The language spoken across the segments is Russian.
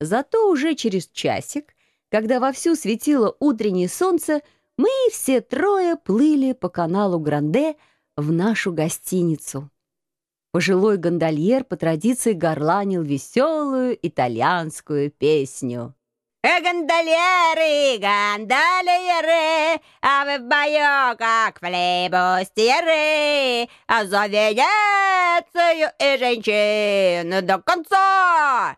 Зато уже через часик, когда вовсю светило утреннее солнце, мы все трое плыли по каналу Гранде в нашу гостиницу. Пожилой гондольер по традиции горланил веселую итальянскую песню. Э, гондольеры, гондольеры, а вы в бою, как флебустьеры, а за Венецию и женщин до конца.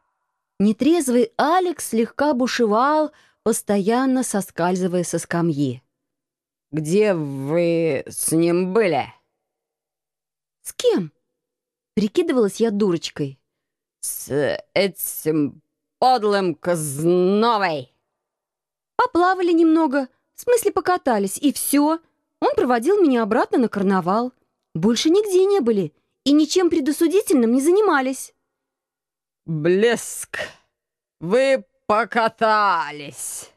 Нетрезвый Алекс слегка бушевал, постоянно соскальзывая со скамьи. «Где вы с ним были?» «С кем?» Прикидывалась я дурочкой. «С этим подлым Казновой!» Поплавали немного, в смысле покатались, и все. Он проводил меня обратно на карнавал. Больше нигде не были и ничем предосудительным не занимались. «Блеск! Вы покатались!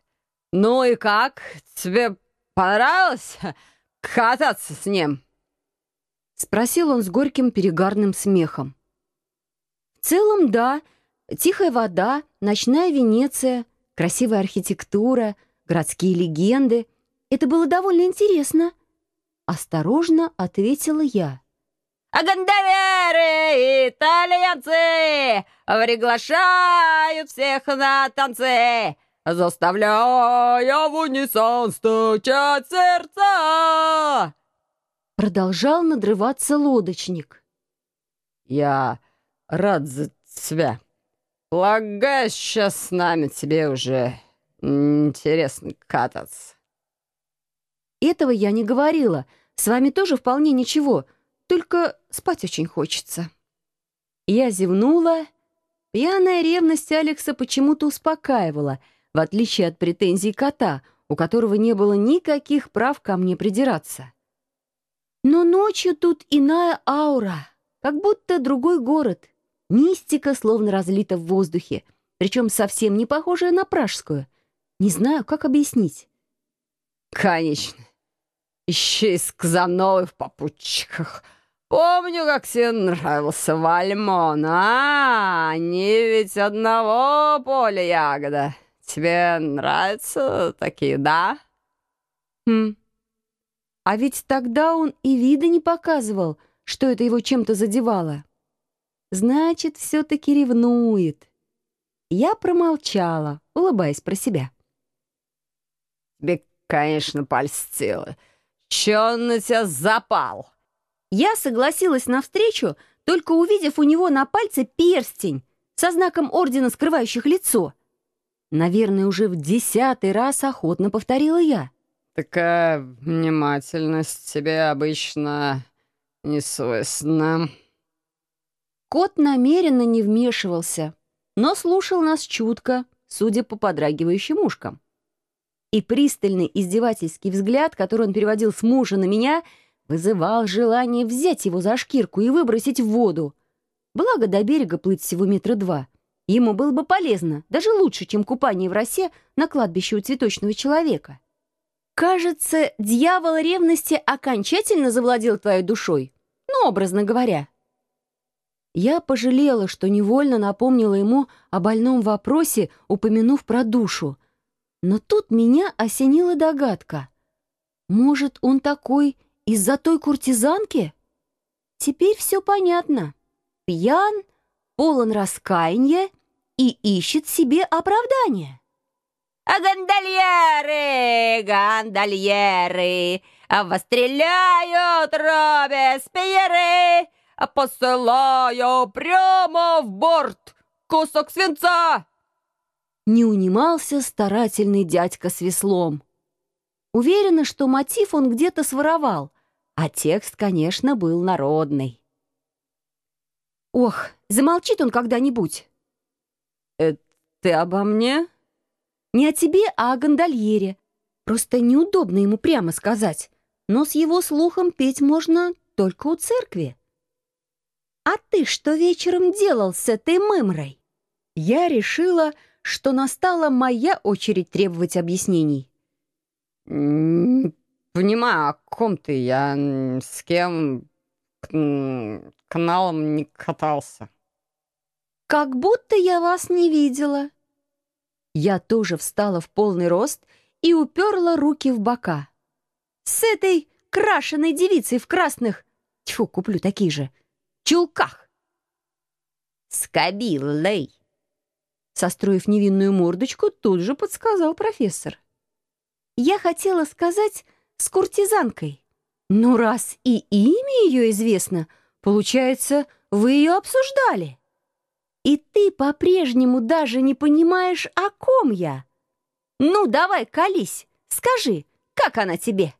Ну и как? Тебе понравилось кататься с ним?» Спросил он с горьким перегарным смехом. В целом, да. Тихая вода, ночная Венеция, красивая архитектура, городские легенды. Это было довольно интересно. Осторожно ответила я. Гондоверы, итальянцы, приглашают всех на танцы, заставляя в унисон стучать сердца. Продолжал надрываться лодочник. «Я рад за тебя. Полагаю, сейчас с нами тебе уже интересно кататься». Этого я не говорила. С вами тоже вполне ничего. Только спать очень хочется. Я зевнула. Пьяная ревность Алекса почему-то успокаивала, в отличие от претензий кота, у которого не было никаких прав ко мне придираться. Но ночью тут иная аура, как будто другой город. Мистика словно разлита в воздухе, причем совсем не похожая на пражскую. Не знаю, как объяснить. «Конечно. Еще и с Казановой в попутчиках. Помню, как тебе нравился Вальмон, а? Они ведь одного поля ягода. Тебе нравятся такие, да?» «Хм. А ведь тогда он и вида не показывал, что это его чем-то задевало. Значит, все-таки ревнует». Я промолчала, улыбаясь про себя. «Тебе, конечно, польстило. Он на тебя запал?» Я согласилась на встречу, только увидев у него на пальце перстень со знаком ордена, скрывающих лицо. Наверное, уже в десятый раз охотно повторила я. «Такая внимательность тебе обычно не свойственна». Кот намеренно не вмешивался, но слушал нас чутко, судя по подрагивающим ушкам. И пристальный издевательский взгляд, который он переводил с мужа на меня — вызывал желание взять его за шкирку и выбросить в воду. Благо, до берега плыть всего метра два. Ему было бы полезно, даже лучше, чем купание в росе на кладбище у цветочного человека. Кажется, дьявол ревности окончательно завладел твоей душой, ну, образно говоря. Я пожалела, что невольно напомнила ему о больном вопросе, упомянув про душу. Но тут меня осенила догадка. Может, он такой из-за той куртизанки? Теперь все понятно. Пьян, полон раскаяния и ищет себе оправдание. А гондольеры, гондольеры, а вас стреляют Робеспьеры, а посылаю прямо в борт кусок свинца. Не унимался старательный дядька с веслом. Уверена, что мотив он где-то своровал, а текст, конечно, был народный. Ох, замолчит он когда-нибудь. Это ты обо мне? Не о тебе, а о гондольере. Просто неудобно ему прямо сказать. Но с его слухом петь можно только у церкви. А ты что вечером делал с этой мымрой? Я решила, что настала моя очередь требовать объяснений. «Понимаю, о ком ты. Я с кем каналом не катался». «Как будто я вас не видела. Я тоже встала в полный рост и уперла руки в бока. С этой крашеной девицей в красных, тьфу, куплю такие же, чулках. Скобилой. Состроив невинную мордочку, тут же подсказал профессор. Я хотела сказать с куртизанкой. Ну, раз и имя ее известно, получается, вы ее обсуждали. И ты по-прежнему даже не понимаешь, о ком я. Ну, давай, колись, скажи, как она тебе?»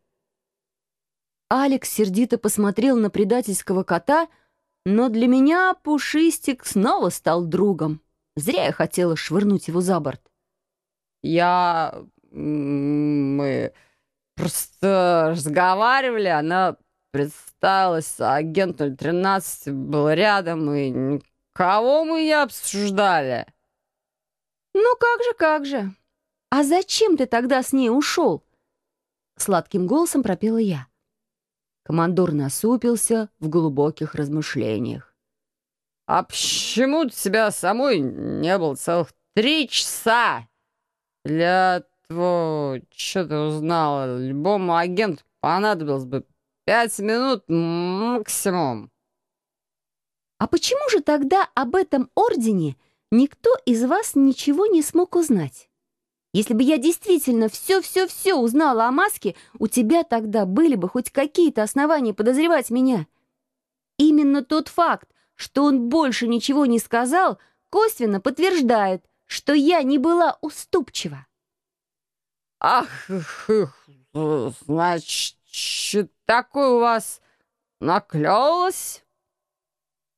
Алекс сердито посмотрел на предательского кота, но для меня Пушистик снова стал другом. Зря я хотела швырнуть его за борт. Я... мы просто разговаривали, она представилась, агент 013 был рядом, и Кого мы не обсуждали? Ну как же, как же. А зачем ты тогда с ней ушел? Сладким голосом пропела я. Командор насупился в глубоких размышлениях. «А почему у тебя самой не было целых три часа? Для того, что ты узнала, любому агенту понадобилось бы пять минут максимум». А почему же тогда об этом ордене никто из вас ничего не смог узнать? Если бы я действительно все-все-все узнала о маске, у тебя тогда были бы хоть какие-то основания подозревать меня. Именно тот факт, что он больше ничего не сказал, косвенно подтверждает, что я не была уступчива. «Ах, значит, такое у вас наклевалось?»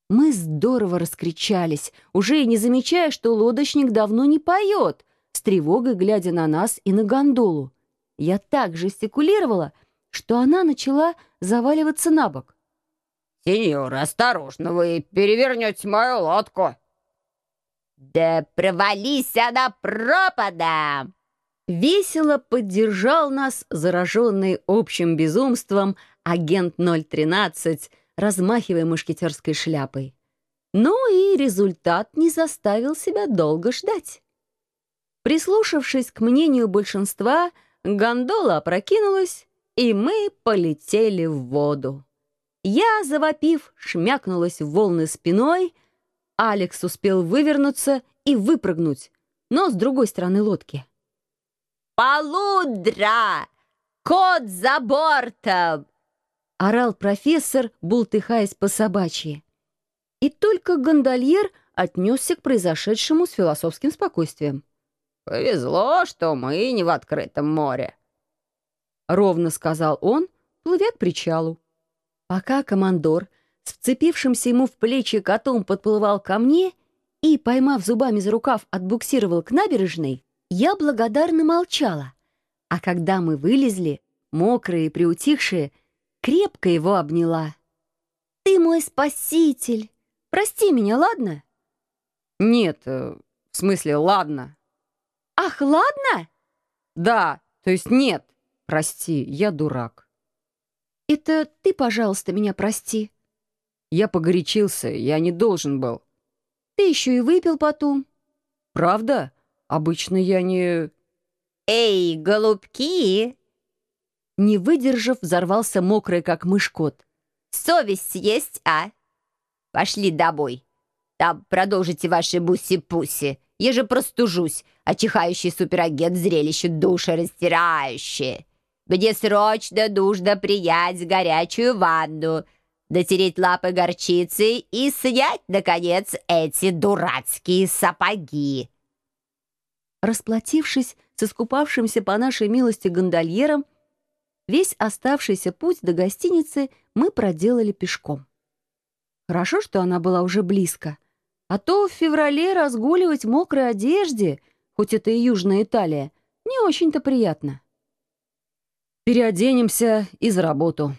Мы здорово раскричались, уже и не замечая, что лодочник давно не поет, с тревогой глядя на нас и на гондолу. Я так жестикулировала, что она начала заваливаться на бок. «Сеньор, осторожно, вы перевернете мою лодку!» «Да провались она пропадом!» Весело поддержал нас, зараженный общим безумством, агент 013, размахивая мушкетерской шляпой. Ну и результат не заставил себя долго ждать. Прислушавшись к мнению большинства, гондола опрокинулась, и мы полетели в воду. Я, завопив, шмякнулась в волны спиной, Алекс успел вывернуться и выпрыгнуть, но с другой стороны лодки. «Полудра! Кот за бортом!» — орал профессор, бултыхаясь по собачьи. И только гондольер отнесся к произошедшему с философским спокойствием. «Повезло, что мы не в открытом море», — ровно сказал он, плывя к причалу. Пока командор с вцепившимся ему в плечи котом подплывал ко мне и, поймав зубами за рукав, отбуксировал к набережной, я благодарно молчала. А когда мы вылезли, мокрые и приутихшие, крепко его обняла. «Ты мой спаситель! Прости меня, ладно?» «Нет, э, в смысле, ладно». «Ах, ладно?» «Да, то есть нет. Прости, я дурак». «Это ты, пожалуйста, меня прости». Я погорячился, я не должен был. «Ты еще и выпил потом». «Правда? Обычно я не...» «Эй, голубки!» Не выдержав, взорвался мокрый, как мышь кот. «Совесть есть, а? Пошли домой. Там продолжите ваши буси-пуси. Я же простужусь, а чихающий суперагент зрелище душераздирающее. Мне срочно нужно принять горячую ванну, дотереть лапы горчицей и снять, наконец, эти дурацкие сапоги». Расплатившись с искупавшимся по нашей милости гондольером, Весь оставшийся путь до гостиницы мы проделали пешком. Хорошо, что она была уже близко, а то в феврале разгуливать в мокрой одежде, хоть это и Южная Италия, не очень-то приятно. Переоденемся и за работу.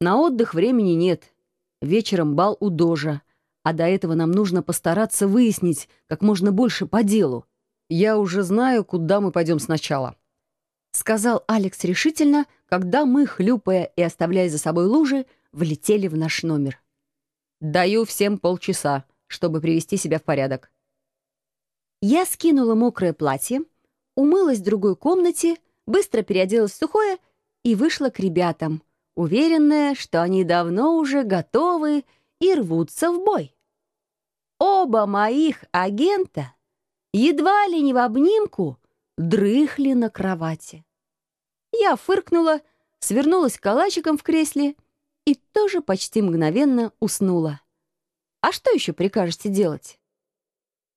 На отдых времени нет. Вечером бал у Дожа, а до этого нам нужно постараться выяснить как можно больше по делу. Я уже знаю, куда мы пойдем сначала. — сказал Алекс решительно, когда мы, хлюпая и оставляя за собой лужи, влетели в наш номер. «Даю всем полчаса, чтобы привести себя в порядок». Я скинула мокрое платье, умылась в другой комнате, быстро переоделась в сухое и вышла к ребятам, уверенная, что они давно уже готовы и рвутся в бой. Оба моих агента едва ли не в обнимку дрыхли на кровати. Я фыркнула, свернулась калачиком в кресле и тоже почти мгновенно уснула. А что еще прикажете делать?